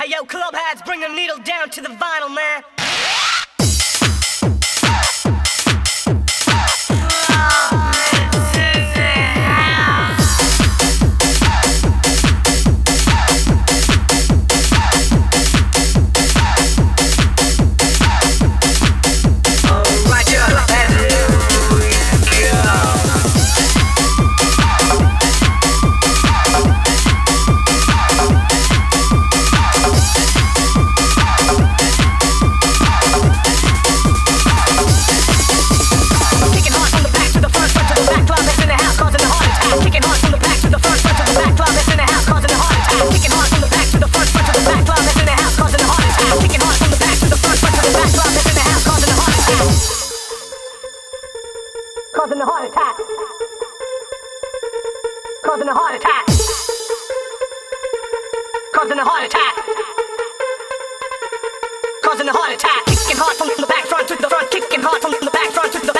Hey yo, club hats, bring the needle down to the vinyl, man. Causing a heart attack. Causing a heart attack. Causing a heart attack. Causing a heart attack. Kicking hard from the back, front to the front. Kicking hard from the back.